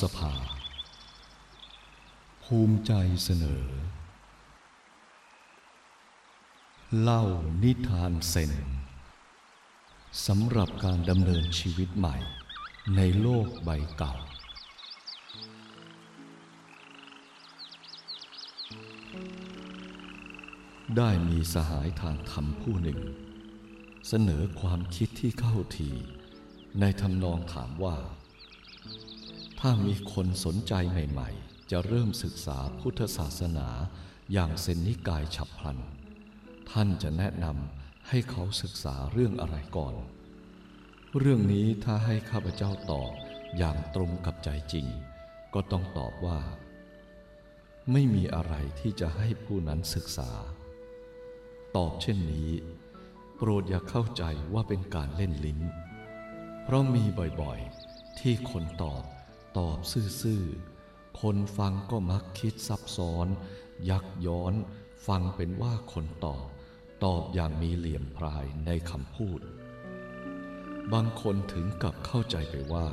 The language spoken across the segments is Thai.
สภา ภูมิใจเสนอ เล่านิทานเซนสำหรับการดำเนินชีวิตใหม่ในโลกใบเก่า ได้มีสหายทางธรรมผู้หนึ่ง เสนอความคิดที่เข้าที ในทำนองถามว่า ถ้ามีคนสนใจใหม่ๆ จะเริ่มศึกษาพุทธศาสนาอย่างเซนนิกายฉับพลัน ท่านจะแนะนำให้เขาศึกษาเรื่องอะไรก่อน เรื่องนี้ถ้าให้ข้าพเจ้าตอบอย่างตรงกับใจจริง ก็ต้องตอบว่า ไม่มีอะไรที่จะให้ผู้นั้นศึกษา ตอบเช่นนี้ โปรดอย่าเข้าใจว่าเป็นการเล่นลิ้น เพราะมีบ่อยๆ ที่คนตอบ ตอบซื่อๆ คนฟังก็มักคิดซับซ้อน ยักย้อน ฟังเป็นว่าคนตอบ ตอบอย่างมีเหลี่ยมพรายในคำพูด บางคนถึงกับเข้าใจไปว่า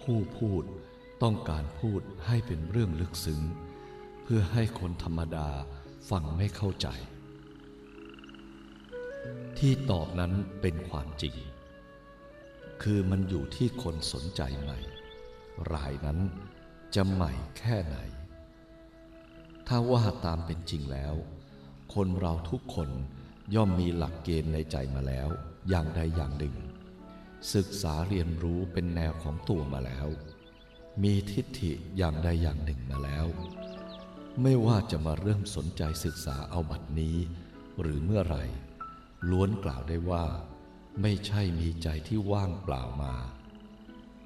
ผู้พูดต้องการพูดให้เป็นเรื่องลึกซึ้ง เพื่อให้คนธรรมดาฟังไม่เข้าใจ ที่ตอบนั้นเป็นความจริง คือมันอยู่ที่คนสนใจใหม่ รายนั้นจะใหม่แค่ไหน ถ้าว่าตามเป็นจริงแล้ว คนเราทุกคนย่อมมีหลักเกณฑ์ในใจมาแล้ว อย่างใดอย่างหนึ่ง ศึกษาเรียนรู้เป็นแนวของตัวมาแล้ว มีทิฏฐิอย่างใดอย่างหนึ่งมาแล้ว ไม่ว่าจะมาเริ่มสนใจศึกษาเอาบัดนี้ หรือเมื่อไหร่ ล้วนกล่าวได้ว่า ไม่ใช่มีใจที่ว่างเปล่ามา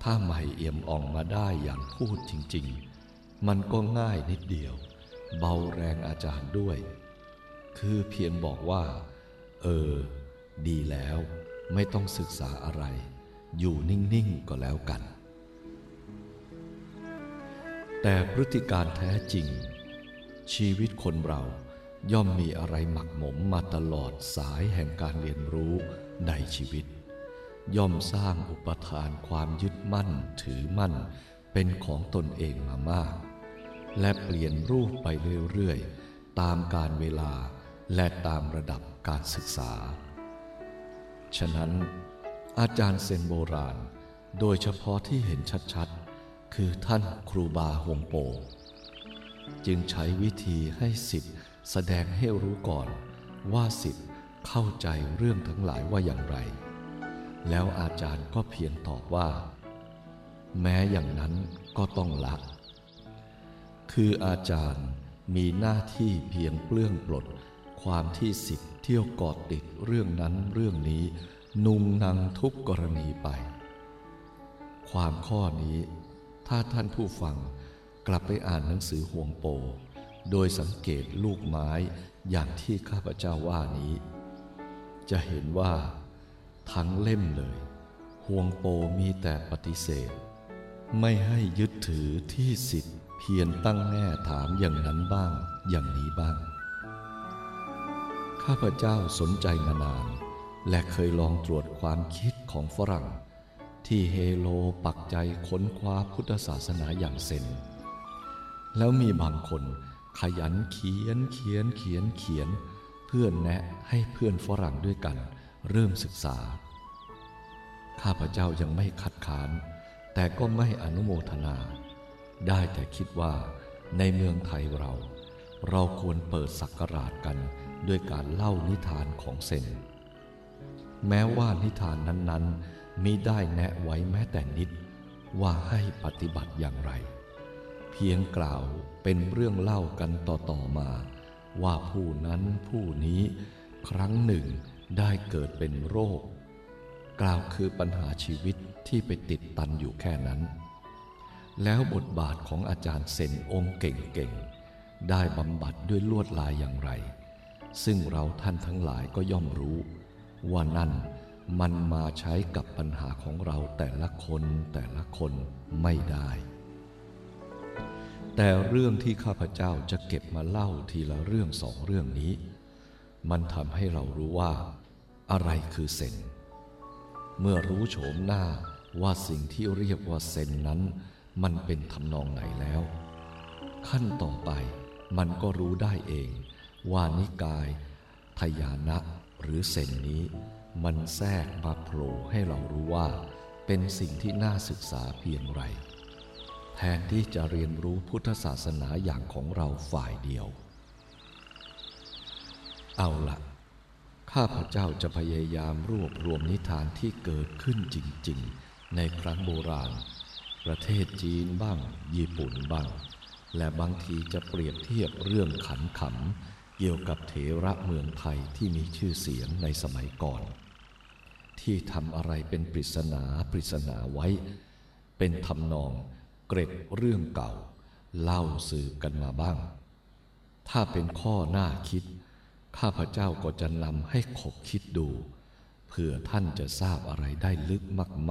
ถ้าใหม่เอี่ยมอ่องมาได้อย่างพูดจริง ๆ มันก็ง่ายนิดเดียว เบาแรงอาจารย์ด้วย คือเพียงบอกว่า เออ ดีแล้วไม่ต้องศึกษาอะไร อยู่นิ่ง ๆ ก็แล้วกัน แต่พฤติการแท้จริง ชีวิตคนเราย่อมมีอะไรหมักหมมมาตลอดสายแห่งการเรียนรู้ในชีวิต ย่อมสร้างอุปทานความยึดมั่นถือมั่น เป็นของตนเองมามาก และเปลี่ยนรูปไปเรื่อยๆ ตามการเวลาและตามระดับการศึกษา ฉะนั้น อาจารย์เซนโบราณ โดยเฉพาะที่เห็นชัดๆ คือท่านครูบาฮงโป จึงใช้วิธีให้สิทธิ์แสดงให้รู้ก่อนว่าสิทธิ์เข้าใจเรื่องทั้งหลายว่าอย่างไร แล้วอาจารย์ก็เพียงตอบว่า แม้อย่างนั้นก็ต้องละ คืออาจารย์มีหน้าที่เพียงเปลื้องปลด ความที่สิทธิ์เที่ยวกอดติดเรื่องนั้นเรื่องนี้ นุงนังทุกกรณีไป ความข้อนี้ ถ้าท่านผู้ฟังกลับไปอ่านหนังสือห่วงโป โดยสังเกตลูกไม้อย่างที่ข้าพเจ้าว่านี้ จะเห็นว่า ทั้งเล่มเลย ห่วงโปมีแต่ปฏิเสธ ไม่ให้ยึดถือที่สิทธิ์เพียงตั้งแง่ถามอย่างนั้นบ้างอย่างนี้บ้าง ข้าพเจ้าสนใจมานาน และเคยลองตรวจความคิดของฝรั่ง ที่เฮโลปักใจค้นคว้าพุทธศาสนาอย่างเซนแล้วมีบางคนขยันเขียนเขียนเขียนเขียน เพื่อนแนะให้เพื่อนฝรั่งด้วยกัน เริ่มศึกษา ข้าพเจ้ายังไม่คัดค้าน แต่ก็ไม่อนุโมทนา ได้แต่คิดว่าในเมืองไทยเรา เราควรเปิดสักการาชกันด้วยการเล่านิทานของเซน แม้ว่านิทานนั้นๆมิได้แนะไว้แม้แต่นิด ว่าให้ปฏิบัติอย่างไร เพียงกล่าวเป็นเรื่องเล่ากันต่อๆมา ว่าผู้นั้นผู้นี้ครั้งหนึ่ง ได้เกิดเป็นโรค กล่าวคือปัญหาชีวิตที่ไปติดตันอยู่แค่นั้น แล้วบทบาทของอาจารย์เซนองค์เก่งๆ ได้บำบัดด้วยลวดลายอย่างไร ซึ่งเราท่านทั้งหลายก็ย่อมรู้ ว่านั่นมันมาใช้กับปัญหาของเราแต่ละคนแต่ละคนไม่ได้ แต่เรื่องที่ข้าพเจ้าจะเก็บมาเล่าทีละเรื่องสองเรื่องนี้ มันทำให้เรารู้ว่า อะไรคือเซน เมื่อรู้โฉมหน้าว่าสิ่งที่เรียกว่าเซนนั้น มันเป็นทำนองไหนแล้ว ขั้นต่อไปมันก็รู้ได้เอง ว่านิกาย ทยานะหรือเซนนี้ มันแทรกมาโผล่ให้เรารู้ว่า เป็นสิ่งที่น่าศึกษาเพียงไร แทนที่จะเรียนรู้พุทธศาสนาอย่างของเราฝ่ายเดียว เอาละข้าพเจ้าจะพยายามรวบรวมนิทานที่เกิดขึ้นจริง ๆ ในครั้งโบราณ ประเทศจีนบ้าง ญี่ปุ่นบ้าง และบางทีจะเปรียบเทียบเรื่องขันขำเกี่ยวกับเถระเมืองไทยที่มีชื่อเสียงในสมัยก่อน ที่ทำอะไรเป็นปริศนาปริศนาไว้ เป็นทำนองเกร็ดเรื่องเก่า เล่าสืบกันมาบ้าง ถ้าเป็นข้อหน่าคิด ข้าพเจ้าก็จะนำให้ขบคิดดู เพื่อท่านจะทราบอะไรได้ลึก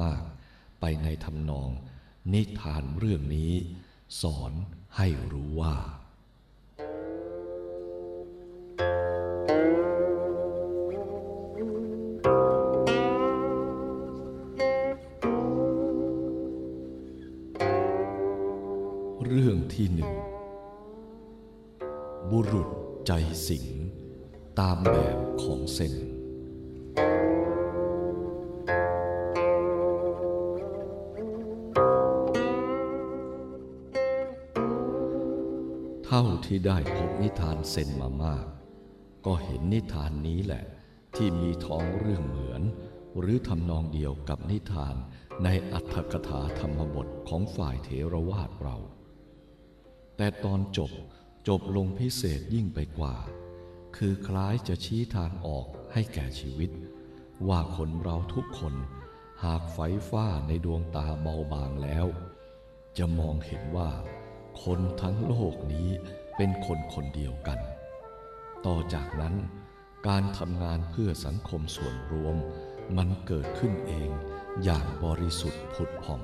มาก ๆ ไปในทำนอง นิทานเรื่องนี้ สอนให้รู้ว่า เรื่องที่หนึ่ง บุรุษใจสิง ตามแบบของเซนเท่าที่ได้พบนิทานเซนมามาก ก็เห็นนิทานนี้แหละ ที่มีท้องเรื่องเหมือน หรือทำนองเดียวกับนิทานในอัตถกถาธรรมบทของฝ่ายเถรวาทเรา แต่ตอนจบจบลงพิเศษยิ่งไปกว่า คือคล้ายจะชี้ทางออกให้แก่ชีวิต ว่าคนเราทุกคนหากไฟฟ้าในดวงตาเบาบางแล้ว จะมองเห็นว่า คนทั้งโลกนี้เป็นคนคนเดียวกัน ต่อจากนั้น การทำงานเพื่อสังคมส่วนรวม มันเกิดขึ้นเองอย่างบริสุทธิ์ผุดผ่อง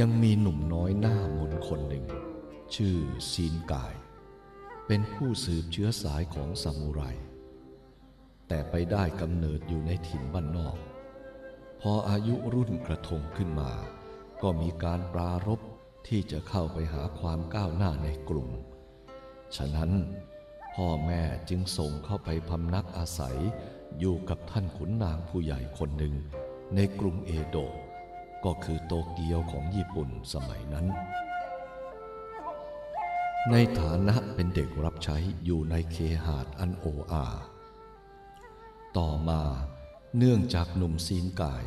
ยังมีหนุ่มน้อยหน้ามนคนหนึ่ง ชื่อซีนกาย เป็นผู้สืบเชื้อสายของซามูไร แต่ไปได้กำเนิดอยู่ในถิ่นบ้านนอก พออายุรุ่นกระทงขึ้นมา ก็มีการปรารบที่จะเข้าไปหาความก้าวหน้าในกลุ่ม ฉะนั้นพ่อแม่จึงส่งเข้าไปพำนักอาศัยอยู่กับท่านขุนนางผู้ใหญ่คนหนึ่ง ในกรุงเอโดะก็คือโตเกียวของญี่ปุ่นสมัยนั้น ในฐานะเป็นเด็กรับใช้อยู่ในเคหาดอันโออาต่อมาเนื่องจากหนุ่มซีนกาย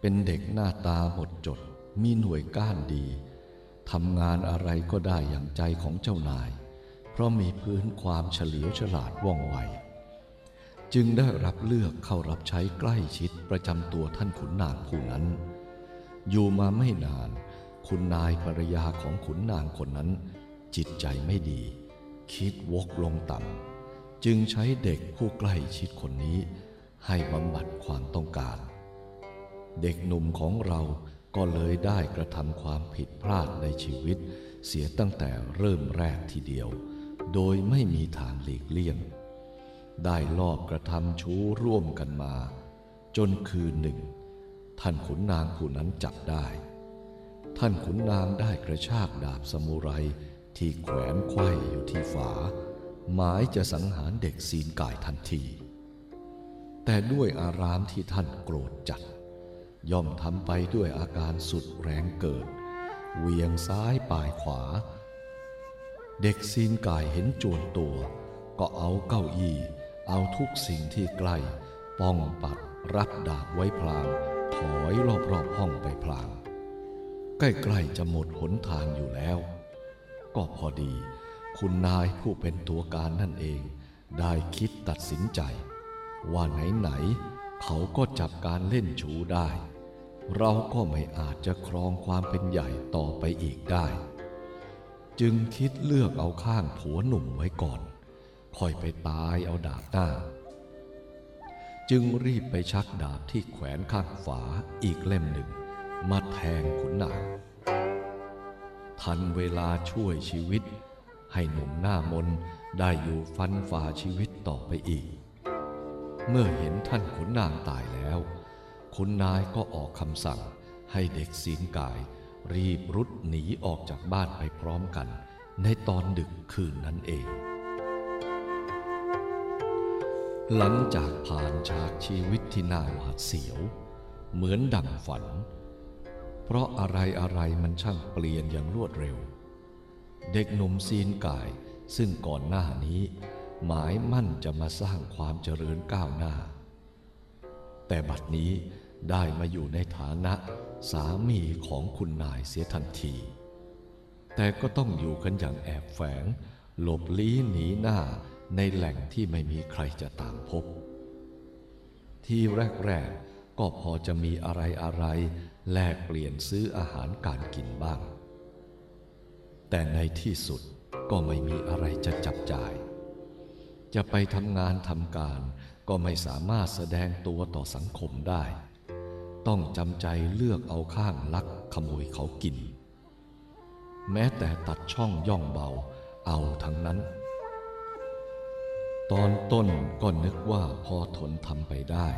เป็นเด็กหน้าตาหมดจด มีหน่วยก้านดีทำงานอะไรก็ได้อย่างใจของเจ้านาย เพราะมีพื้นความเฉลียวฉลาดว่องไว จึงได้รับเลือกเข้ารับใช้ใกล้ชิดประจำตัวท่านขุนนางผู้นั้น อยู่มาไม่นาน คุณนายภรรยาของขุนนางคนนั้น จิตใจไม่ดี คิดวกลงต่ำจึงใช้เด็กผู้ใกล้ชิดคนนี้ ให้บำบัดความต้องการ เด็กหนุ่มของเราก็เลยได้กระทำความผิดพลาดในชีวิต เสียตั้งแต่เริ่มแรกทีเดียว โดยไม่มีทางหลีกเลี่ยง ได้ลอบกระทำชู้ร่วมกันมา จนคืนหนึ่ง ท่านขุนนางผู้นั้นจับได้ ท่านขุนนางได้กระชากดาบสมุไร ที่แขวนไขว้อยู่ที่ฝา หมายจะสังหารเด็กศีลกายทันที แต่ด้วยอารามที่ท่านโกรธจัด ย่อมทำไปด้วยอาการสุดแรงเกิด เวียงซ้ายปลายขวา เด็กซีนกายเห็นจวนตัว ก็เอาเก้าอี้ เอาทุกสิ่งที่ใกล้ ป้องปัดรับดาบไว้พลาง ถอยรอบๆห้องไปพลาง ใกล้ๆจะหมดหนทางอยู่แล้ว ก็พอดี คุณนายผู้เป็นตัวการนั่นเอง ได้คิดตัดสินใจ ว่าไหนๆเขาก็จับการเล่นชูได้ เราก็ไม่อาจจะครองความเป็นใหญ่ต่อไปอีกได้ จึงคิดเลือกเอาข้างผัวหนุ่มไว้ก่อน ค่อยไปตายเอาดาบหน้า จึงรีบไปชักดาบที่แขวนข้างฝาอีกเล่มหนึ่ง มาแทงขุนนาง ทันเวลาช่วยชีวิต ให้หนุ่มหน้ามนได้อยู่ฟันฝ่าชีวิตต่อไปอีก เมื่อเห็นท่านขุนนางตายแล้วคุณนายก็ออกคำสั่งให้เด็กศีลกาย รีบรุดหนีออกจากบ้านไปพร้อมกัน ในตอนดึกคืนนั้นเอง หลังจากผ่านฉากชีวิตที่น่าหวาดเสียว เหมือนดั่งฝัน เพราะอะไรอะไรมันช่างเปลี่ยนอย่างรวดเร็ว เด็กหนุ่มซีนกายซึ่งก่อนหน้านี้ หมายมั่นจะมาสร้างความเจริญก้าวหน้า แต่บัดนี้ได้มาอยู่ในฐานะสามีของคุณนายเสียทันที แต่ก็ต้องอยู่กันอย่างแอบแฝง หลบลี้หนีหน้าในแหล่งที่ไม่มีใครจะตามพบ ที่แรกๆก็พอจะมีอะไรอะไร แลกเปลี่ยนซื้ออาหารการกินบ้าง แต่ในที่สุดก็ไม่มีอะไรจะจับจ่าย จะไปทำงานทำการก็ไม่สามารถแสดงตัวต่อสังคมได้ ต้องจำใจเลือกเอาข้างลักขโมยเขากิน แม้แต่ตัดช่องย่องเบาเอาทั้งนั้น ตอนต้นก็นึกว่าพอทนทำไปได้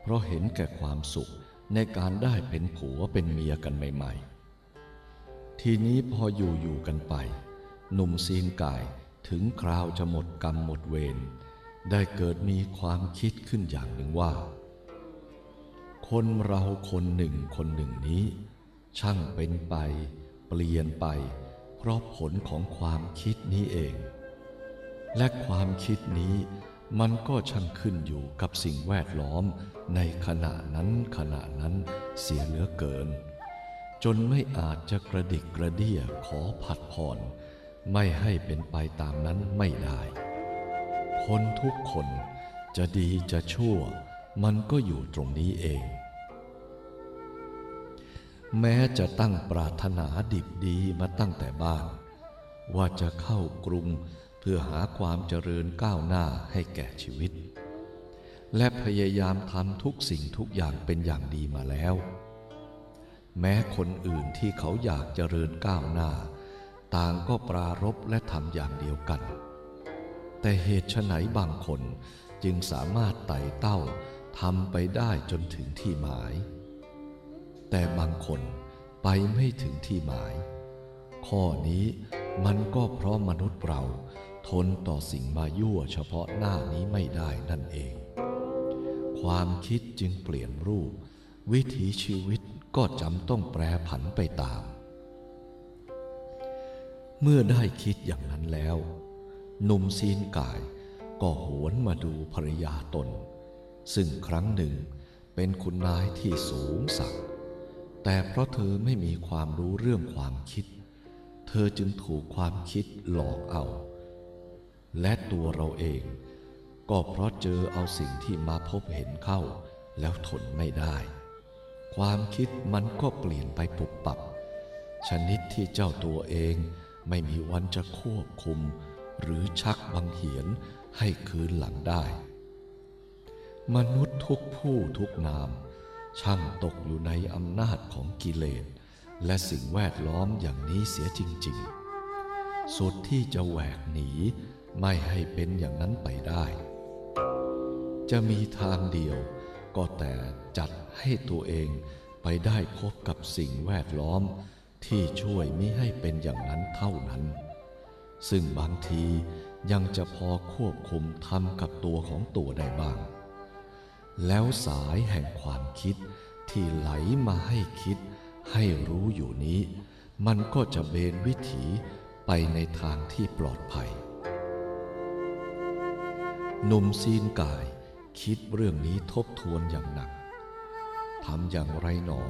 เพราะเห็นแก่ความสุข ในการได้เป็นผัวเป็นเมียกันใหม่ๆ ทีนี้พออยู่อยู่กันไป หนุ่มซีนกายถึงคราวจะหมดกรรมหมดเวรได้เกิดมีความคิดขึ้นอย่างหนึ่งว่า คนเราคนหนึ่งคนหนึ่งนี้ ช่างเป็นไป เปลี่ยนไป เพราะผลของความคิดนี้เอง และความคิดนี้ มันก็ช่างขึ้นอยู่กับสิ่งแวดล้อมในขณะนั้นขณะนั้นเสียเหลือเกิน จนไม่อาจจะกระดิกกระเดี้ยขอผัดผ่อน ไม่ให้เป็นไปตามนั้นไม่ได้ คนทุกคนจะดีจะชั่ว มันก็อยู่ตรงนี้เอง แม้จะตั้งปรารถนาดิบดีมาตั้งแต่บ้าน ว่าจะเข้ากรุง เพื่อหาความเจริญก้าวหน้าให้แก่ชีวิต และพยายามทำทุกสิ่งทุกอย่างเป็นอย่างดีมาแล้ว แม้คนอื่นที่เขาอยากเจริญก้าวหน้า ต่างก็ปรารบและทำอย่างเดียวกัน แต่เหตุไฉนบางคนจึงสามารถไต่เต้าทำไปได้จนถึงที่หมาย แต่บางคนไปไม่ถึงที่หมาย ข้อนี้มันก็เพราะมนุษย์เรา ทนต่อสิ่งมายั่วเฉพาะหน้านี้ไม่ได้นั่นเอง ความคิดจึงเปลี่ยนรูป วิถีชีวิตก็จำต้องแปรผันไปตาม เมื่อได้คิดอย่างนั้นแล้วหนุ่มซีนกายก็หวนมาดูภรรยาตน ซึ่งครั้งหนึ่งเป็นคุณนายที่สูงสักแต่เพราะเธอไม่มีความรู้เรื่องความคิด เธอจึงถูกความคิดหลอกเอา และตัวเราเอง ก็เพราะเจอเอาสิ่งที่มาพบเห็นเข้า แล้วทนไม่ได้ ความคิดมันก็เปลี่ยนไปปุบปับ ชนิดที่เจ้าตัวเองไม่มีวันจะควบคุม หรือชักบังเหียนให้คืนหลังได้ มนุษย์ทุกผู้ทุกนาม ช่างตกอยู่ในอำนาจของกิเลสและสิ่งแวดล้อมอย่างนี้เสียจริง ๆ สุดที่จะแหวกหนี ไม่ให้เป็นอย่างนั้นไปได้ จะมีทางเดียวก็แต่จัดให้ตัวเองไปได้พบกับสิ่งแวดล้อมที่ช่วยมิให้เป็นอย่างนั้นเท่านั้น ซึ่งบางทียังจะพอควบคุมทำกับตัวของตัวได้บ้าง แล้วสายแห่งความคิดที่ไหลมาให้คิดให้รู้อยู่นี้ มันก็จะเบนวิถีไปในทางที่ปลอดภัย หนุ่มซีนกาย คิดเรื่องนี้ทบทวนอย่างหนักทำอย่างไรหนอ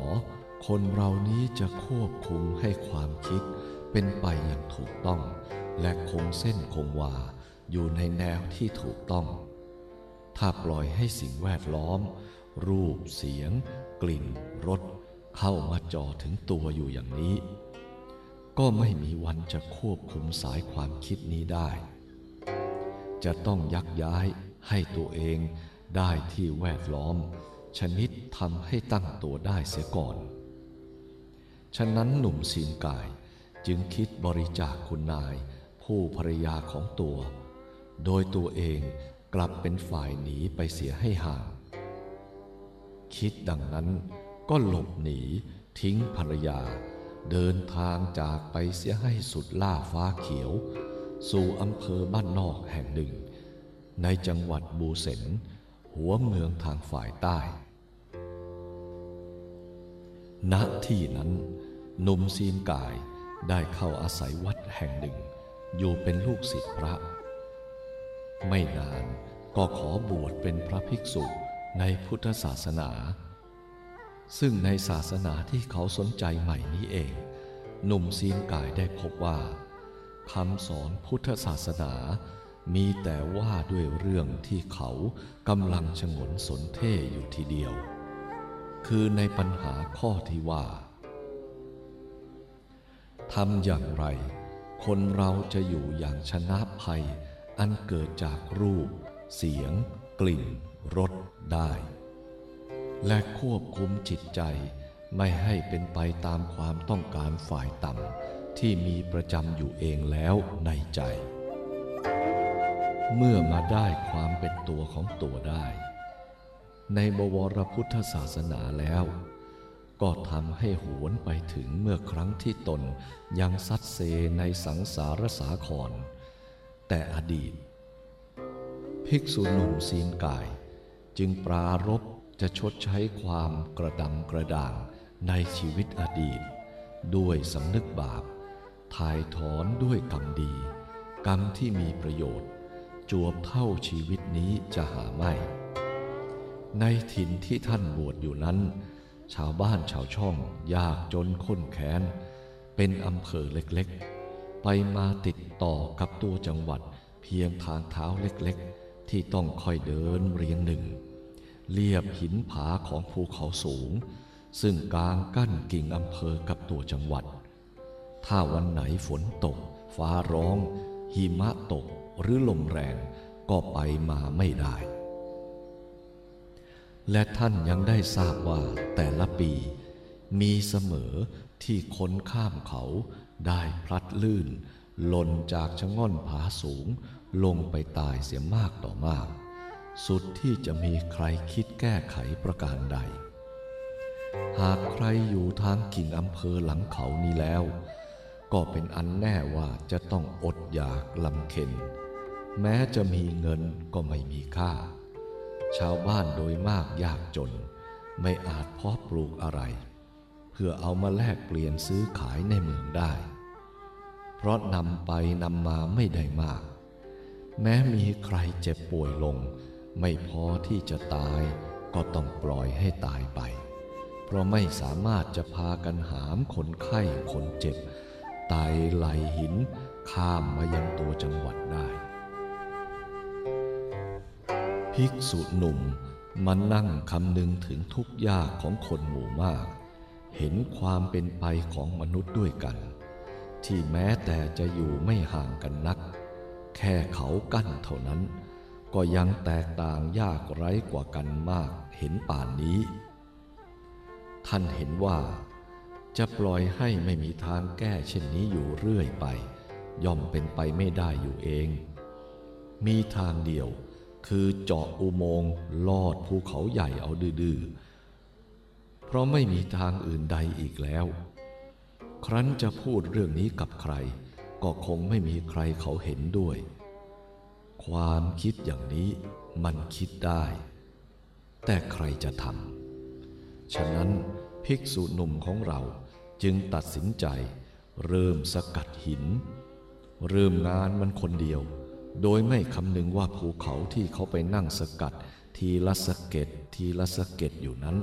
คนเรานี้จะควบคุมให้ความคิดเป็นไปอย่างถูกต้อง และคงเส้นคงวาอยู่ในแนวที่ถูกต้อง ถ้าปล่อยให้สิ่งแวดล้อม รูปเสียง กลิ่นรสเข้ามาจ่อถึงตัวอยู่อย่างนี้ ก็ไม่มีวันจะควบคุมสายความคิดนี้ได้ จะต้องยักย้ายให้ตัวเองได้ที่แวดล้อม ชนิดทำให้ตั้งตัวได้เสียก่อน ฉะนั้นหนุ่มซีนกายจึงคิดบริจาคคุณนาย ผู้ภรรยาของตัว โดยตัวเองกลับเป็นฝ่ายหนีไปเสียให้ห่าง คิดดังนั้นก็หลบหนีทิ้งภรรยา เดินทางจากไปเสียให้สุดล่าฟ้าเขียว สู่อำเภอบ้านนอกแห่งหนึ่ง ในจังหวัดบูเสนหัวเมืองทางฝ่ายใต้ ณ ที่นั้นหนุ่มซีนกายได้เข้าอาศัยวัดแห่งหนึ่ง อยู่เป็นลูกศิษย์พระ ไม่นานก็ขอบวชเป็นพระภิกษุในพุทธศาสนา ซึ่งในศาสนาที่เขาสนใจใหม่นี้เอง หนุ่มซีนกายได้พบว่า คำสอนพุทธศาสนา มีแต่ว่าด้วยเรื่องที่เขากำลังชงนสนเท่อยู่ทีเดียว คือในปัญหาข้อที่ว่าทำอย่างไร คนเราจะอยู่อย่างชนะภัย อันเกิดจากรูป เสียง กลิ่นรสได้ และควบคุมจิตใจไม่ให้เป็นไปตามความต้องการฝ่ายต่ำ ที่มีประจำอยู่เองแล้วในใจ เมื่อมาได้ความเป็นตัวของตัวได้ ในบวรพุทธศาสนาแล้ว ก็ทำให้หวนไปถึงเมื่อครั้งที่ตนยังซัดเซในสังสารสาคร แต่อดีต ภิกษุหนุ่มศีลกาย จึงปรารบจะชดใช้ความกระดำกระด่างในชีวิตอดีต ด้วยสำนึกบาป ถ่ายถอนด้วยกรรมดี กรรมที่มีประโยชน์ จวบเท่าชีวิตนี้จะหาไม่ ในถิ่นที่ท่านบวชอยู่นั้น ชาวบ้านชาวช่องยากจนข้นแค้น เป็นอำเภอเล็กๆ ไปมาติดต่อกับตัวจังหวัดเพียงทางเท้าเล็กๆ ที่ต้องค่อยเดินเรียงหนึ่ง เลียบหินผาของภูเขาสูง ซึ่งกลางกั้นกิ่งอำเภอกับตัวจังหวัด ถ้าวันไหนฝนตก ฟ้าร้อง หิมะตกหรือลมแรงก็ไปมาไม่ได้ และท่านยังได้ทราบว่าแต่ละปี มีเสมอที่คนข้ามเขาได้พลัดลื่น หล่นจากชะง่อนผาสูง ลงไปตายเสียมากต่อมาก สุดที่จะมีใครคิดแก้ไขประการใด หากใครอยู่ทางกิ่งอำเภอหลังเขานี้แล้ว ก็เป็นอันแน่ว่าจะต้องอดอยากลำเค็น แม้จะมีเงินก็ไม่มีค่า ชาวบ้านโดยมากยากจน ไม่อาจเพาะปลูกอะไร เพื่อเอามาแลกเปลี่ยนซื้อขายในเมืองได้ เพราะนำไปนำมาไม่ได้มาก แม้มีใครเจ็บป่วยลง ไม่พอที่จะตายก็ต้องปล่อยให้ตายไป เพราะไม่สามารถจะพากันหามคนไข้คนเจ็บ ไตไหลหินข้ามมายังตัวจังหวัดได้ ภิกษุหนุ่มมานั่งคำนึงถึงทุกยากของคนหมู่มาก เห็นความเป็นไปของมนุษย์ด้วยกัน ที่แม้แต่จะอยู่ไม่ห่างกันนัก แค่เขากั้นเท่านั้น ก็ยังแตกต่างยากไร้กว่ากันมากเห็นป่านนี้ ท่านเห็นว่า จะปล่อยให้ไม่มีทางแก้เช่นนี้อยู่เรื่อยไป ย่อมเป็นไปไม่ได้อยู่เอง มีทางเดียว คือเจาะอุโมงค์ลอดภูเขาใหญ่เอาดื้อเพราะไม่มีทางอื่นใดอีกแล้ว ครั้นจะพูดเรื่องนี้กับใคร ก็คงไม่มีใครเขาเห็นด้วย ความคิดอย่างนี้มันคิดได้ แต่ใครจะทำฉะนั้น ภิกษุหนุ่มของเราจึงตัดสินใจ เริ่มสกัดหิน เริ่มงานมันคนเดียว โดยไม่คำนึงว่าภูเขาที่เขาไปนั่งสกัด ทีละสะเก็ดทีละสะเก็ดอยู่นั้น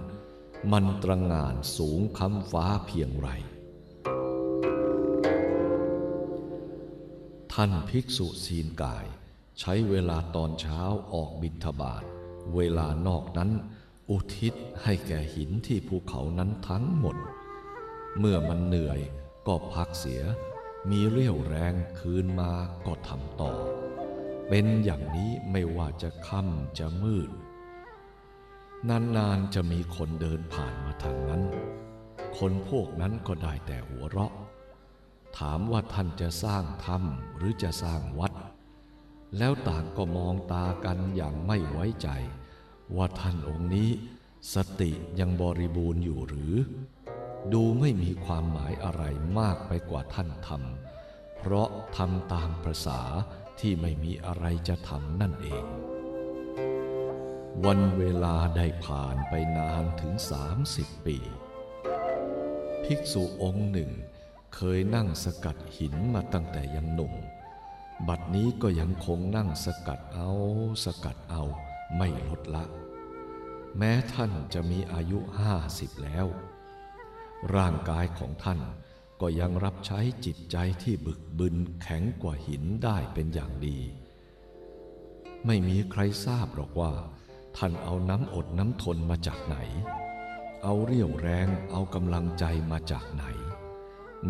มันตระงานสูงคำฟ้าเพียงไร ท่านภิกษุศีลกาย ใช้เวลาตอนเช้าออกบิณฑบาตเวลานอกนั้น อุทิศให้แก่หินที่ภูเขานั้นทั้งหมด เมื่อมันเหนื่อยก็พักเสีย มีเรี่ยวแรงคืนมาก็ทำต่อ เป็นอย่างนี้ไม่ว่าจะค่ำจะมืด นานๆจะมีคนเดินผ่านมาทางนั้น คนพวกนั้นก็ได้แต่หัวเราะ ถามว่าท่านจะสร้างถ้ำหรือจะสร้างวัด แล้วต่างก็มองตากันอย่างไม่ไว้ใจ ว่าท่านองค์นี้สติยังบริบูรณ์อยู่หรือ ดูไม่มีความหมายอะไรมากไปกว่าท่านทำเพราะทำตามประษาที่ไม่มีอะไรจะทำนั่นเอง วันเวลาได้ผ่านไปนานถึง 30 ปี ภิกษุองค์หนึ่ง เคยนั่งสกัดหินมาตั้งแต่ยังหนุ่ม บัดนี้ก็ยังคงนั่งสกัดเอาสกัดเอา ไม่ลดละ แม้ท่านจะมีอายุห้าสิบแล้ว ร่างกายของท่านก็ยังรับใช้จิตใจที่บึกบึนแข็งกว่าหินได้เป็นอย่างดี ไม่มีใครทราบหรอกว่า ท่านเอาน้ำอดน้ำทนมาจากไหน เอาเรี่ยวแรงเอากำลังใจมาจากไหน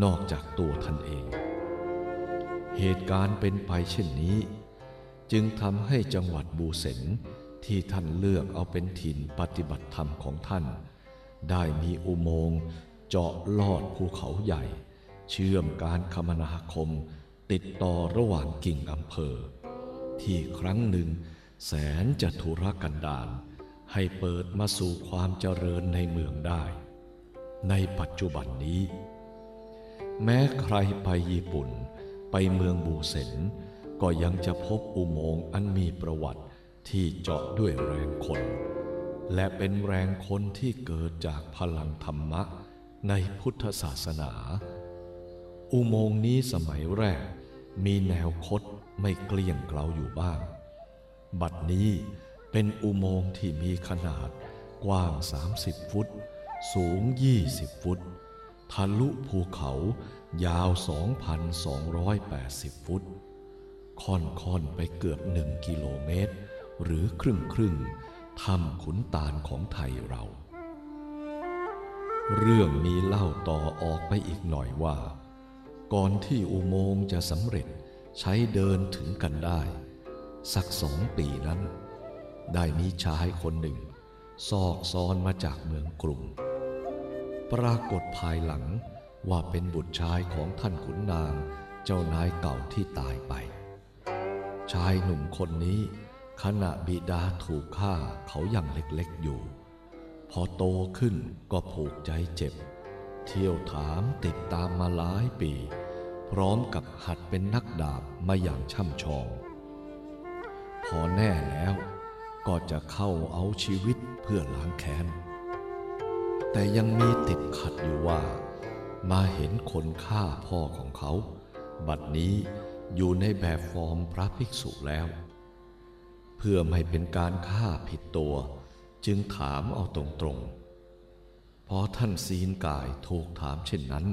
นอกจากตัวท่านเอง เหตุการณ์เป็นไปเช่นนี้ จึงทำให้จังหวัดบูเสน ที่ท่านเลือกเอาเป็นถิ่นปฏิบัติธรรมของท่าน ได้มีอุโมงค์เจาะลอดภูเขาใหญ่ เชื่อมการคมนาคมติดต่อระหว่างกิ่งอำเภอ ที่ครั้งหนึ่งแสนจะทุรกันดารให้เปิดมาสู่ความเจริญในเมืองได้ ในปัจจุบันนี้ แม้ใครไปญี่ปุ่น ไปเมืองบูเซนก็ยังจะพบอุโมงค์อันมีประวัติ ที่เจาะด้วยแรงคน และเป็นแรงคนที่เกิดจากพลังธรรมะในพุทธศาสนา อุโมงค์นี้สมัยแรก มีแนวคดไม่เกลี้ยงเกลาอยู่บ้าง บัดนี้เป็นอุโมงค์ที่มีขนาดกว้าง 30 ฟุต สูง 20 ฟุต ทะลุภูเขายาว 2,280 ฟุต ค่อนๆไปเกือบหนึ่งกิโลเมตร หรือครึ่งครึ่งๆถ้ำขุนตาลของไทยเรา เรื่องมีเล่าต่อออกไปอีกหน่อยว่า ก่อนที่อุโมงค์จะสำเร็จใช้เดินถึงกันได้ สักสองปีนั้น ได้มีชายคนหนึ่ง ซอกซอนมาจากเมืองกรุง ปรากฏภายหลังว่าเป็นบุตรชายของท่านขุนนางเจ้านายเก่าที่ตายไป ชายหนุ่มคนนี้ ขณะบิดาถูกฆ่าเขายังเล็กๆอยู่ พอโตขึ้นก็ผูกใจเจ็บ เที่ยวถามติดตามมาหลายปี พร้อมกับหัดเป็นนักดาบมาอย่างช่ำชอง พอแน่แล้วก็จะเข้าเอาชีวิตเพื่อล้างแค้น แต่ยังมีติดขัดอยู่ว่า มาเห็นคนฆ่าพ่อของเขา บัดนี้อยู่ในแบบฟอร์มพระภิกษุแล้ว เพื่อไม่เป็นการฆ่าผิดตัว จึงถามเอาตรงๆ พอท่านศีนกายถูกถามเช่นนั้น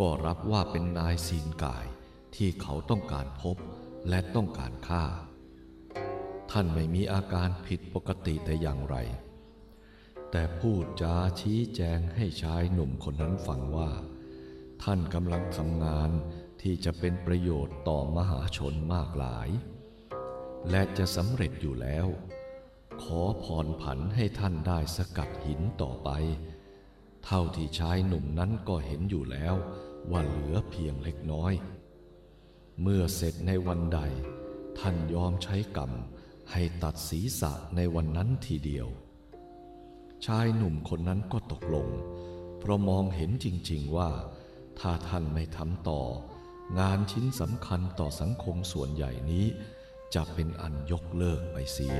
ก็รับว่าเป็นนายศีนกายที่เขาต้องการพบและต้องการฆ่า ท่านไม่มีอาการผิดปกติแต่อย่างไร แต่พูดจาชี้แจงให้ชายหนุ่มคนนั้นฟังว่า ท่านกำลังทำงานที่จะเป็นประโยชน์ต่อมหาชนมากหลาย และจะสำเร็จอยู่แล้ว ขอพรผันให้ท่านได้สกัดหินต่อไป เท่าที่ชายหนุ่มนั้นก็เห็นอยู่แล้ว ว่าเหลือเพียงเล็กน้อย เมื่อเสร็จในวันใด ท่านยอมใช้กรรมให้ตัดศีรษะในวันนั้นทีเดียว ชายหนุ่มคนนั้นก็ตกลง เพราะมองเห็นจริงๆว่า ถ้าท่านไม่ทำต่อ งานชิ้นสำคัญต่อสังคมส่วนใหญ่นี้ จะเป็นอันยกเลิกไปเสีย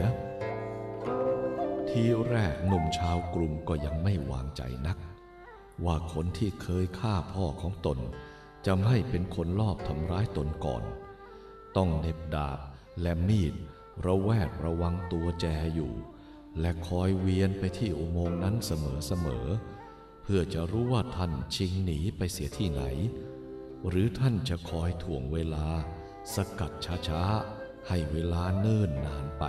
ทีแรกหนุ่มชาวกรุงก็ยังไม่วางใจนัก ว่าคนที่เคยฆ่าพ่อของตน จะไม่เป็นคนลอบทำร้ายตนก่อน ต้องเน็บดาบและมีดระแวดระวังตัวแจอยู่ และคอยเวียนไปที่อุโมงค์นั้นเสมอๆเพื่อจะรู้ว่าท่านชิงหนีไปเสียที่ไหน หรือท่านจะคอยถ่วงเวลา สกัดช้าๆ ให้เวลาเนิ่นนานไป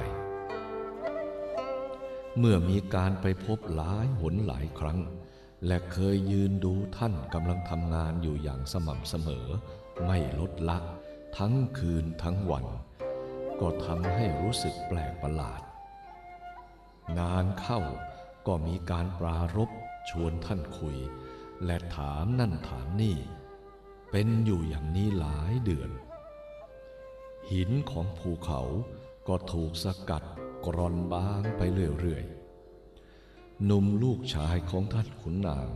เมื่อมีการไปพบหลายหนหลายครั้ง และเคยยืนดูท่านกำลังทำงานอยู่อย่างสม่ำเสมอ ไม่ลดละ ทั้งคืนทั้งวัน ก็ทำให้รู้สึกแปลกประหลาด นานเข้าก็มีการปรารบชวนท่านคุย และถามนั่นถามนี่ เป็นอยู่อย่างนี้หลายเดือน หินของภูเขาก็ถูกสกัดกร่อนบางไปเรื่อยๆหนุ่มลูกชายของท่านขุนนาง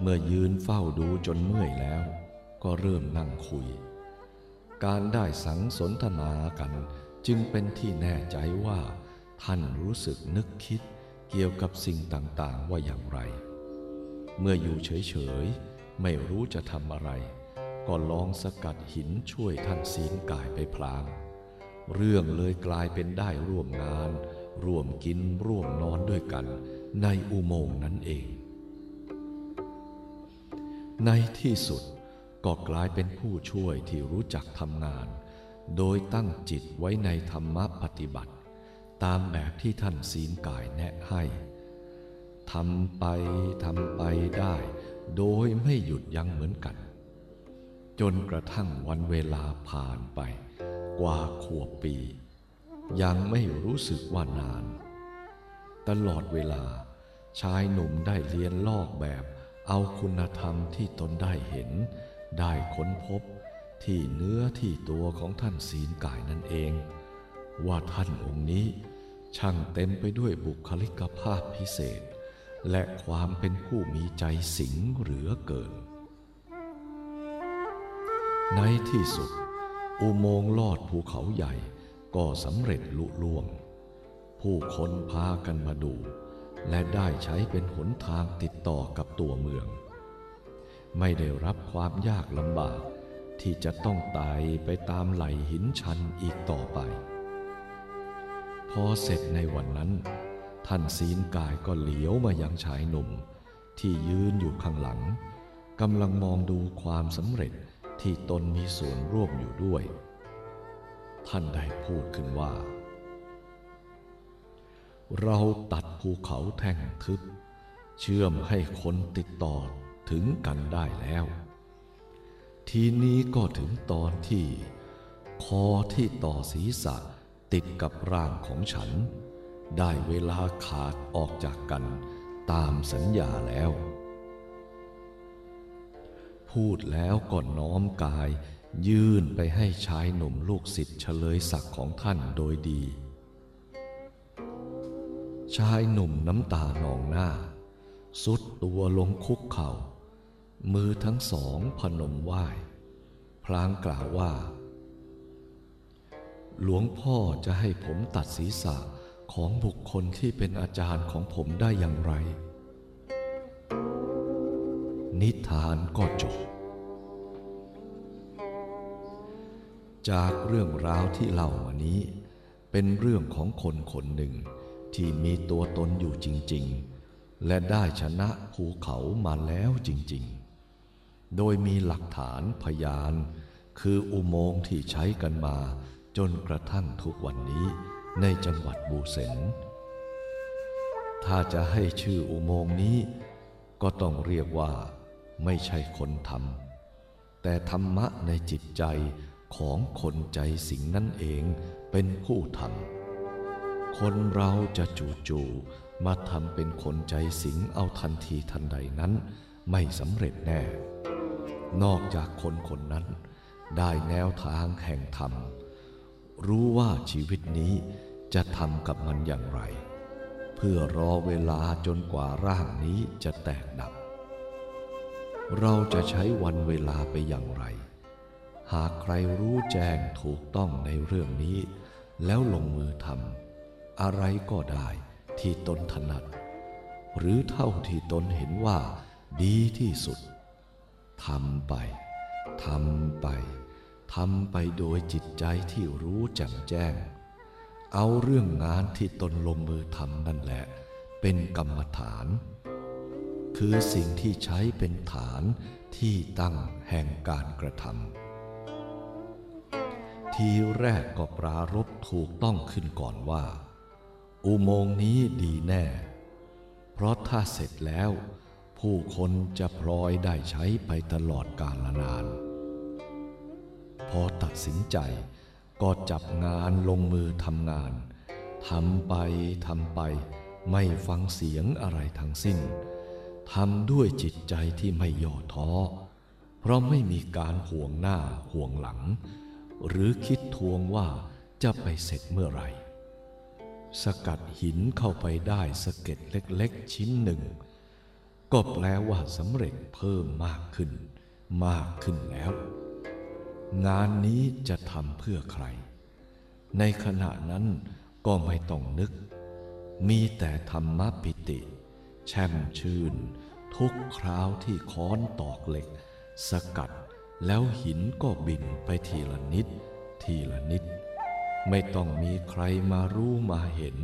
เมื่อยืนเฝ้าดูจนเมื่อยแล้ว ก็เริ่มนั่งคุย การได้สังสนทนากันจึงเป็นที่แน่ใจว่า ท่านรู้สึกนึกคิดเกี่ยวกับสิ่งต่างๆว่าอย่างไร เมื่ออยู่เฉยๆ ไม่รู้จะทำอะไร ก็ลองสกัดหินช่วยท่านศีลกายไปพลาง เรื่องเลยกลายเป็นได้ร่วมงาน ร่วมกินร่วมนอนด้วยกันในอุโมงค์นั้นเอง ในที่สุดก็กลายเป็นผู้ช่วยที่รู้จักทำงาน โดยตั้งจิตไว้ในธรรมปฏิบัติ ตามแบบที่ท่านศีลกายแนะให้ทำไปทำไปได้ โดยไม่หยุดยั้งเหมือนกัน จนกระทั่งวันเวลาผ่านไป กว่าขวบปี ยังไม่รู้สึกว่านาน ตลอดเวลาชายหนุ่มได้เรียนลอกแบบ เอาคุณธรรมที่ตนได้เห็น ได้ค้นพบที่เนื้อที่ตัวของท่านศีลกายนั่นเอง ว่าท่านองค์นี้ช่างเต็มไปด้วยบุคลิกภาพพิเศษ และความเป็นผู้มีใจสิงเหลือเกิน ในที่สุด อุโมงค์ลอดภูเขาใหญ่ก็สำเร็จลุล่วง ผู้คนพากันมาดู และได้ใช้เป็นหนทางติดต่อกับตัวเมือง ไม่ได้รับความยากลำบากที่จะต้องไต่ไปตามไหลหินชันอีกต่อไป พอเสร็จในวันนั้น ท่านศีลกายก็เหลียวมายังชายหนุ่ม ที่ยืนอยู่ข้างหลังกำลังมองดูความสำเร็จ ที่ตนมีส่วนร่วมอยู่ด้วย ท่านได้พูดขึ้นว่า เราตัดภูเขาแท่งทึบ เชื่อมให้คนติดต่อถึงกันได้แล้ว ทีนี้ก็ถึงตอนที่คอที่ต่อศีรษะติดกับร่างของฉัน ได้เวลาขาดออกจากกันตามสัญญาแล้ว พูดแล้วก็น้อมกาย ยื่นไปให้ชายหนุ่มลูกศิษย์เฉลยศักดิ์ของท่านโดยดี ชายหนุ่มน้ำตานองหน้า สุดตัวลงคุกเขา่า มือทั้งสองพนมไหว้ พลางกล่าวว่า หลวงพ่อจะให้ผมตัดศีรษะของบุคคลที่เป็นอาจารย์ของผมได้อย่างไร นิทานก็จบ จากเรื่องราวที่เล่ามานี้ เป็นเรื่องของคนคนหนึ่งที่มีตัวตนอยู่จริง ๆ และได้ชนะภูเขามาแล้วจริง ๆ โดยมีหลักฐานพยาน คืออุโมงค์ที่ใช้กันมาจนกระทั่งทุกวันนี้ในจังหวัดบูเซนถ้าจะให้ชื่ออุโมงค์นี้ ก็ต้องเรียกว่า ไม่ใช่คนทำแต่ธรรมะในจิตใจของคนใจสิงนั่นเองเป็นผู้ทำคนเราจะจู่ๆมาทำเป็นคนใจสิงเอาทันทีทันใดนั้น ไม่สำเร็จแน่ นอกจากคนคนนั้น ได้แนวทางแห่งธรรม รู้ว่าชีวิตนี้จะทำกับมันอย่างไร เพื่อรอเวลาจนกว่าร่างนี้จะแตกดับ เราจะใช้วันเวลาไปอย่างไร หากใครรู้แจ้งถูกต้องในเรื่องนี้ แล้วลงมือทำอะไรก็ได้ที่ตนถนัด หรือเท่าที่ตนเห็นว่าดีที่สุดทำไปทำไปทำไปโดยจิตใจที่รู้แจ่มแจ้ง เอาเรื่องงานที่ตนลงมือทำนั่นแหละ เป็นกรรมฐาน คือสิ่งที่ใช้เป็นฐานที่ตั้งแห่งการกระทำทีแรกก็ปรารบถูกต้องขึ้นก่อนว่า อุโมงค์นี้ดีแน่ เพราะถ้าเสร็จแล้ว ผู้คนจะพลอยได้ใช้ไปตลอดกาลนาน พอตัดสินใจก็จับงานลงมือทำงานทำไปทำไป ไม่ฟังเสียงอะไรทั้งสิ้น ทำด้วยจิตใจที่ไม่ย่อท้อ เพราะไม่มีการห่วงหน้าห่วงหลัง หรือคิดทวงว่าจะไปเสร็จเมื่อไหร่ สกัดหินเข้าไปได้สะเก็ดเล็กๆชิ้นหนึ่ง ก็แปลว่าสำเร็จเพิ่มมากขึ้น มากขึ้นแล้ว งานนี้จะทำเพื่อใคร ในขณะนั้นก็ไม่ต้องนึก มีแต่ธรรมปิติ แช่มชื่น ทุกคราวที่ค้อนตอกเหล็ก สกัดแล้วหินก็บินไปทีละนิด ทีละนิด ไม่ต้องมีใครมารู้มาเห็น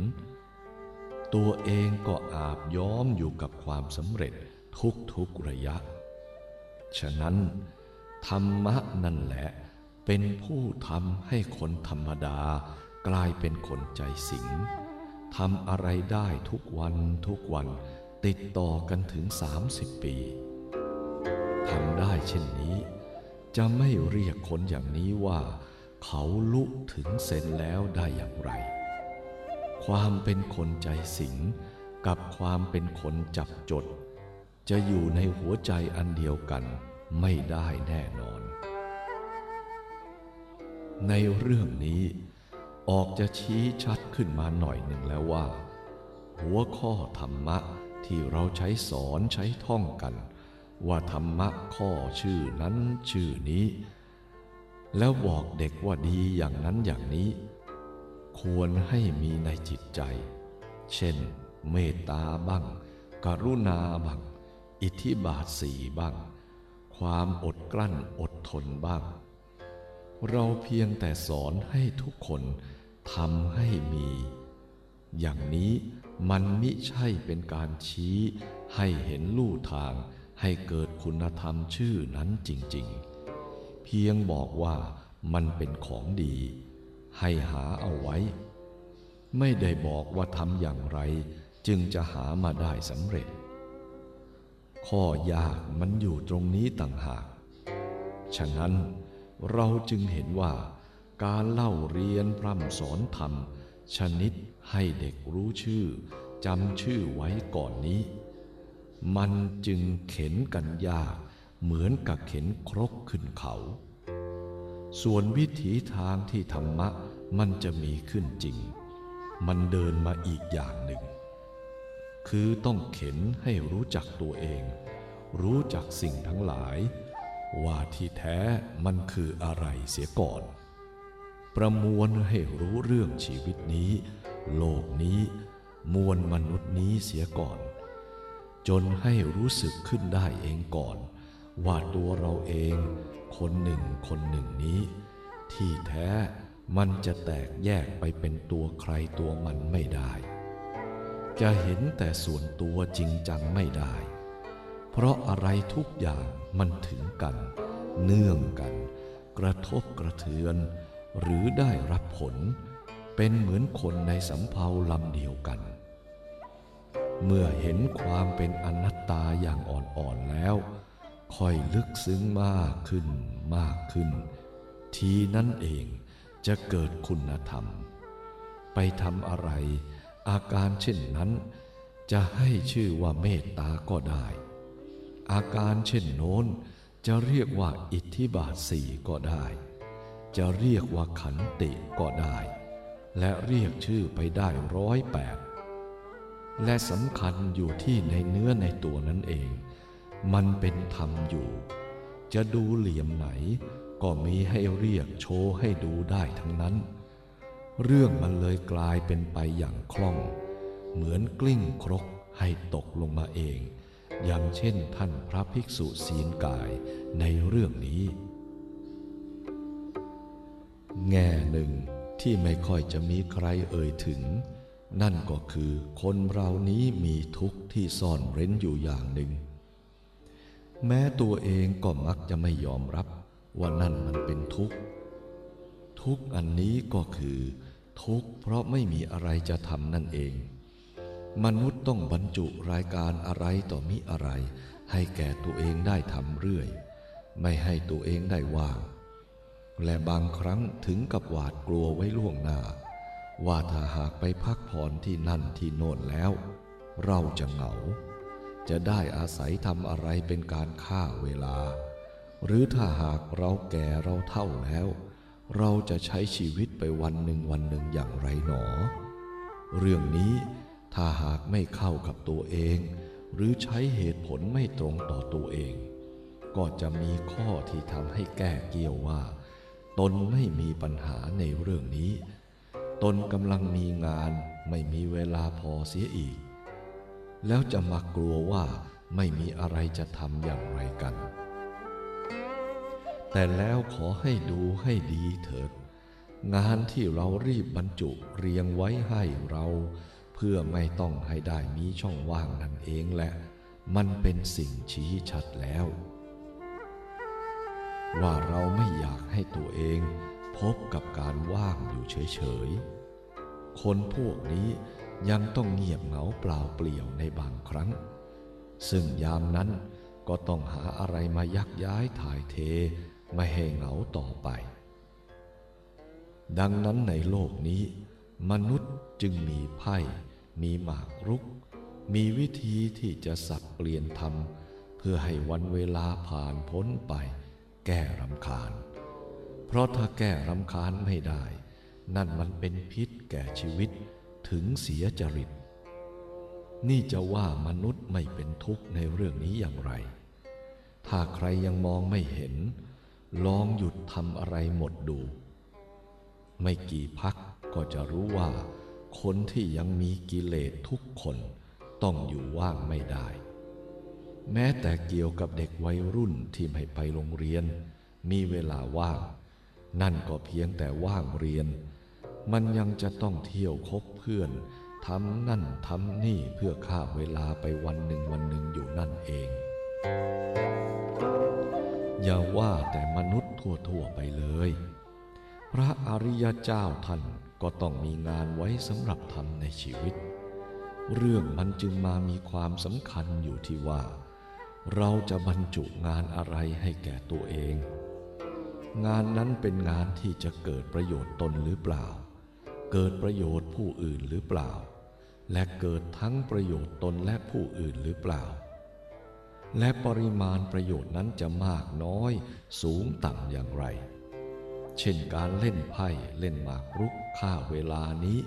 ตัวเองก็อาบย้อมอยู่กับความสำเร็จทุกทุกระยะ ฉะนั้น ธรรมะนั่นแหละ เป็นผู้ทำให้คนธรรมดากลายเป็นคนใจสิงทำอะไรได้ทุกวันทุกวัน ติดต่อกันถึง 30 ปีทำได้เช่นนี้ จะไม่เรียกคนอย่างนี้ว่า เขาลุถึงเซนแล้วได้อย่างไร ความเป็นคนใจสิงกับความเป็นคนจับจด จะอยู่ในหัวใจอันเดียวกันไม่ได้แน่นอน ในเรื่องนี้ออกจะชี้ชัดขึ้นมาหน่อยหนึ่งแล้วว่า หัวข้อธรรมะ ที่เราใช้สอนใช้ท่องกัน ว่าธรรมะข้อชื่อนั้นชื่อนี้ แล้วบอกเด็กว่าดีอย่างนั้นอย่างนี้ ควรให้มีในจิตใจ เช่น เมตตาบ้าง กรุณาบ้าง อิทธิบาทสีบ้าง ความอดกลั้นอดทนบ้าง เราเพียงแต่สอนให้ทุกคนทำให้มี อย่างนี้ มันมิใช่เป็นการชี้ ให้เห็นลู่ทางให้เกิดคุณธรรมชื่อนั้นจริงๆ เพียงบอกว่ามันเป็นของดี ให้หาเอาไว้ ไม่ได้บอกว่าทำอย่างไร จึงจะหามาได้สำเร็จ ข้อยากมันอยู่ตรงนี้ต่างหาก ฉะนั้นเราจึงเห็นว่าการเล่าเรียนพร่ำสอนธรรมชนิด ให้เด็กรู้ชื่อจำชื่อไว้ก่อนนี้ มันจึงเข็นกันยากเหมือนกับเข็นครกขึ้นเขา ส่วนวิถีทางที่ธรรมะมันจะมีขึ้นจริง มันเดินมาอีกอย่างหนึ่ง คือต้องเข็นให้รู้จักตัวเอง รู้จักสิ่งทั้งหลาย ว่าที่แท้มันคืออะไรเสียก่อน ประมวลให้รู้เรื่องชีวิตนี้ โลกนี้ มวลมนุษย์นี้เสียก่อน จนให้รู้สึกขึ้นได้เองก่อน ว่าตัวเราเอง คนหนึ่งคนหนึ่งนี้ ที่แท้มันจะแตกแยกไปเป็นตัวใครตัวมันไม่ได้ จะเห็นแต่ส่วนตัวจริงจังไม่ได้ เพราะอะไรทุกอย่างมันถึงกัน เนื่องกัน กระทบกระเทือน หรือได้รับผล เป็นเหมือนคนในสำเภาลำเดียวกัน เมื่อเห็นความเป็นอนัตตาอย่างอ่อนๆแล้ว ค่อยลึกซึ้งมากขึ้นมากขึ้น ทีนั่นเองจะเกิดคุณธรรม ไปทำอะไร อาการเช่นนั้น จะให้ชื่อว่าเมตตาก็ได้ อาการเช่นโน้น จะเรียกว่าอิทธิบาทสี่ก็ได้ จะเรียกว่าขันติก็ได้ และเรียกชื่อไปได้ร้อยแปดและสำคัญอยู่ที่ในเนื้อในตัวนั้นเอง มันเป็นธรรมอยู่ จะดูเหลี่ยมไหน ก็มีให้เรียกโชว์ให้ดูได้ทั้งนั้น เรื่องมันเลยกลายเป็นไปอย่างคล่อง เหมือนกลิ้งครกให้ตกลงมาเอง อย่างเช่นท่านพระภิกษุศีลกายในเรื่องนี้ แง่หนึ่ง ที่ไม่ค่อยจะมีใครเอ่ยถึง นั่นก็คือคนเรานี้มีทุกข์ที่ซ่อนเร้นอยู่อย่างหนึ่ง แม้ตัวเองก็มักจะไม่ยอมรับว่านั่นมันเป็นทุกข์ ทุกข์อันนี้ก็คือ ทุกข์เพราะไม่มีอะไรจะทำนั่นเอง มนุษย์ต้องบรรจุรายการอะไรต่อมิอะไร ให้แก่ตัวเองได้ทำเรื่อย ไม่ให้ตัวเองได้ว่าง และบางครั้งถึงกับหวาดกลัวไว้ล่วงหน้า ว่าถ้าหากไปพักผ่อนที่นั่นที่โน่นแล้ว เราจะเหงา จะได้อาศัยทำอะไรเป็นการฆ่าเวลา หรือถ้าหากเราแก่เราเท่าแล้ว เราจะใช้ชีวิตไปวันหนึ่งวันหนึ่งอย่างไรหนอ เรื่องนี้ถ้าหากไม่เข้ากับตัวเอง หรือใช้เหตุผลไม่ตรงต่อตัวเอง ก็จะมีข้อที่ทำให้แก้เกี่ยวว่า ตนไม่มีปัญหาในเรื่องนี้ ตนกำลังมีงานไม่มีเวลาพอเสียอีก แล้วจะมากลัวว่าไม่มีอะไรจะทำอย่างไรกัน แต่แล้วขอให้ดูให้ดีเถิด งานที่เรารีบบรรจุเรียงไว้ให้เรา เพื่อไม่ต้องให้ได้มีช่องว่างนั่นเองแหละ มันเป็นสิ่งชี้ชัดแล้ว ว่าเราไม่อยากให้ตัวเองพบกับการว่างอยู่เฉยๆ คนพวกนี้ยังต้องเงียบเหงาเปล่าเปลี่ยวในบางครั้ง ซึ่งยามนั้นก็ต้องหาอะไรมายักย้ายถ่ายเทไม่ให้เหงาต่อไป ดังนั้นในโลกนี้ มนุษย์จึงมีไพ่ มีหมากรุก มีวิธีที่จะสับเปลี่ยนทำเพื่อให้วันเวลาผ่านพ้นไป แก้รำคาญ เพราะถ้าแก้รำคาญไม่ได้ นั่นมันเป็นพิษแก่ชีวิตถึงเสียจริต นี่จะว่ามนุษย์ไม่เป็นทุกข์ในเรื่องนี้อย่างไร ถ้าใครยังมองไม่เห็น ลองหยุดทำอะไรหมดดู ไม่กี่พักก็จะรู้ว่า คนที่ยังมีกิเลสทุกคน ต้องอยู่ว่างไม่ได้ แม้แต่เกี่ยวกับเด็กวัยรุ่นที่ไม่ไปโรงเรียน มีเวลาว่าง นั่นก็เพียงแต่ว่างเรียน มันยังจะต้องเที่ยวคบเพื่อนทำนั่นทำนี่เพื่อฆ่าเวลาไปวันหนึ่งวันหนึ่งอยู่นั่นเอง อย่าว่าแต่มนุษย์ทั่วๆไปเลย พระอริยเจ้าท่านก็ต้องมีงานไว้สำหรับทำในชีวิต เรื่องมันจึงมามีความสำคัญอยู่ที่ว่า เราจะบรรจุงานอะไรให้แก่ตัวเอง งานนั้นเป็นงานที่จะเกิดประโยชน์ตนหรือเปล่า เกิดประโยชน์ผู้อื่นหรือเปล่า และเกิดทั้งประโยชน์ตนและผู้อื่นหรือเปล่า และปริมาณประโยชน์นั้นจะมากน้อย สูงต่ำอย่างไร เช่นการเล่นไพ่เล่นหมากรุกฆ่าเวลานี้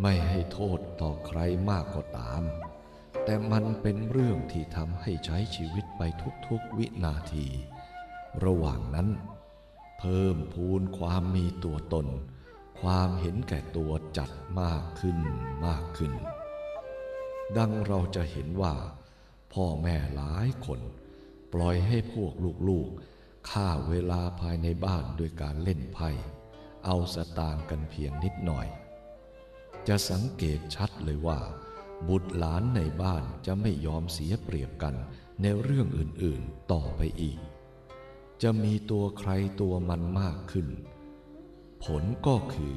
ไม่ให้โทษต่อใครมากก็ตาม แต่มันเป็นเรื่องที่ทำให้ใช้ชีวิตไปทุกๆวินาที ระหว่างนั้น เพิ่มพูนความมีตัวตน ความเห็นแก่ตัวจัดมากขึ้นมากขึ้น ดังเราจะเห็นว่า พ่อแม่หลายคน ปล่อยให้พวกลูกๆฆ่าเวลาภายในบ้านด้วยการเล่นไพ่เอาสตางค์กันเพียงนิดหน่อย จะสังเกตชัดเลยว่า บุตรหลานในบ้านจะไม่ยอมเสียเปรียบกันในเรื่องอื่นๆต่อไปอีก จะมีตัวใครตัวมันมากขึ้น ผลก็คือ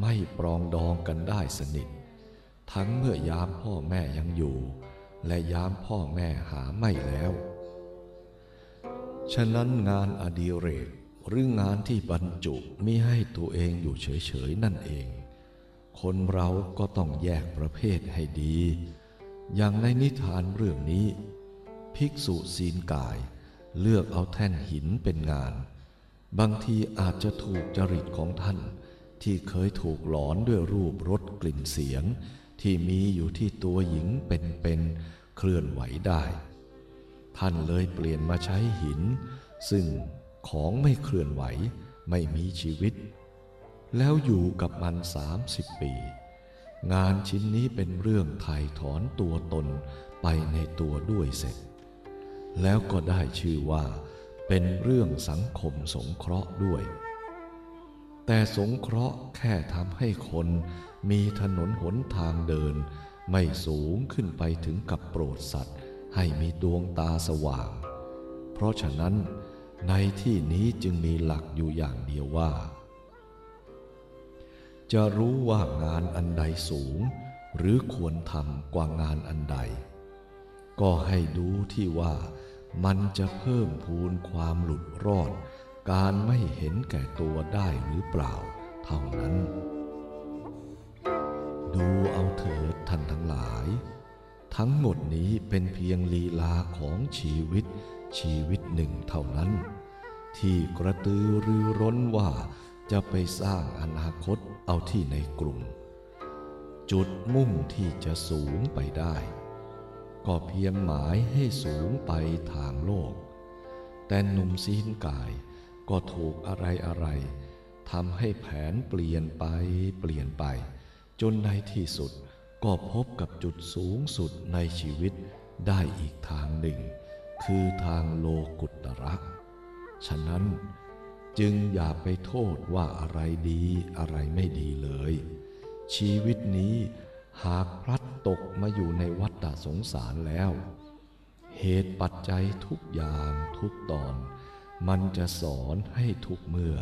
ไม่ปรองดองกันได้สนิท ทั้งเมื่อยามพ่อแม่ยังอยู่ และยามพ่อแม่หาไม่แล้ว ฉะนั้นงานอดิเรกหรืองานที่บรรจุมิให้ตัวเองอยู่เฉยๆนั่นเอง คนเราก็ต้องแยกประเภทให้ดี อย่างในนิทานเรื่องนี้ ภิกษุศีลกายเลือกเอาแท่นหินเป็นงาน บางทีอาจจะถูกจริตของท่าน ที่เคยถูกหลอนด้วยรูปรสกลิ่นเสียง ที่มีอยู่ที่ตัวหญิงเป็นๆเคลื่อนไหวได้ ท่านเลยเปลี่ยนมาใช้หิน ซึ่งของไม่เคลื่อนไหวไม่มีชีวิต แล้วอยู่กับมันสามสิบปี งานชิ้นนี้เป็นเรื่องไถ่ถอนตัวตนไปในตัวด้วยเสร็จ แล้วก็ได้ชื่อว่า เป็นเรื่องสังคมสงเคราะห์ด้วย แต่สงเคราะห์แค่ทำให้คนมีถนนหนทางเดิน ไม่สูงขึ้นไปถึงกับโปรดสัตว์ ให้มีดวงตาสว่าง เพราะฉะนั้นในที่นี้จึงมีหลักอยู่อย่างเดียวว่า จะรู้ว่างานอันใดสูง หรือควรทำกว่างานอันใด ก็ให้ดูที่ว่ามันจะเพิ่มพูนความหลุดรอด การไม่เห็นแก่ตัวได้หรือเปล่า เท่านั้น ดูเอาเถิดท่านทั้งหลาย ทั้งหมดนี้เป็นเพียงลีลาของชีวิตชีวิตหนึ่งเท่านั้น ที่กระตือรือร้นว่า จะไปสร้างอนาคตเอาที่ในกรุงจุดมุ่งที่จะสูงไปได้ ก็เพียงหมายให้สูงไปทางโลก แต่หนุ่มซีนกายก็ถูกอะไรอะไรทำให้แผนเปลี่ยนไปเปลี่ยนไป จนในที่สุดก็พบกับจุดสูงสุดในชีวิตได้อีกทางหนึ่ง คือทางโลกุตระฉะนั้น จึงอย่าไปโทษว่าอะไรดีอะไรไม่ดีเลย ชีวิตนี้หากพลัดตกมาอยู่ในวัฏสงสารแล้ว เหตุปัจจัยทุกอย่างทุกตอน มันจะสอนให้ทุกเมื่อ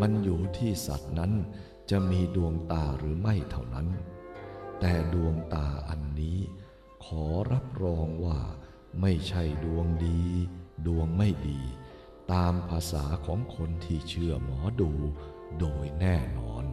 มันอยู่ที่สัตว์นั้นจะมีดวงตาหรือไม่เท่านั้น แต่ดวงตาอันนี้ ขอรับรองว่าไม่ใช่ดวงดี ดวงไม่ดี ตามภาษาของคนที่เชื่อหมอดูโดยแน่นอน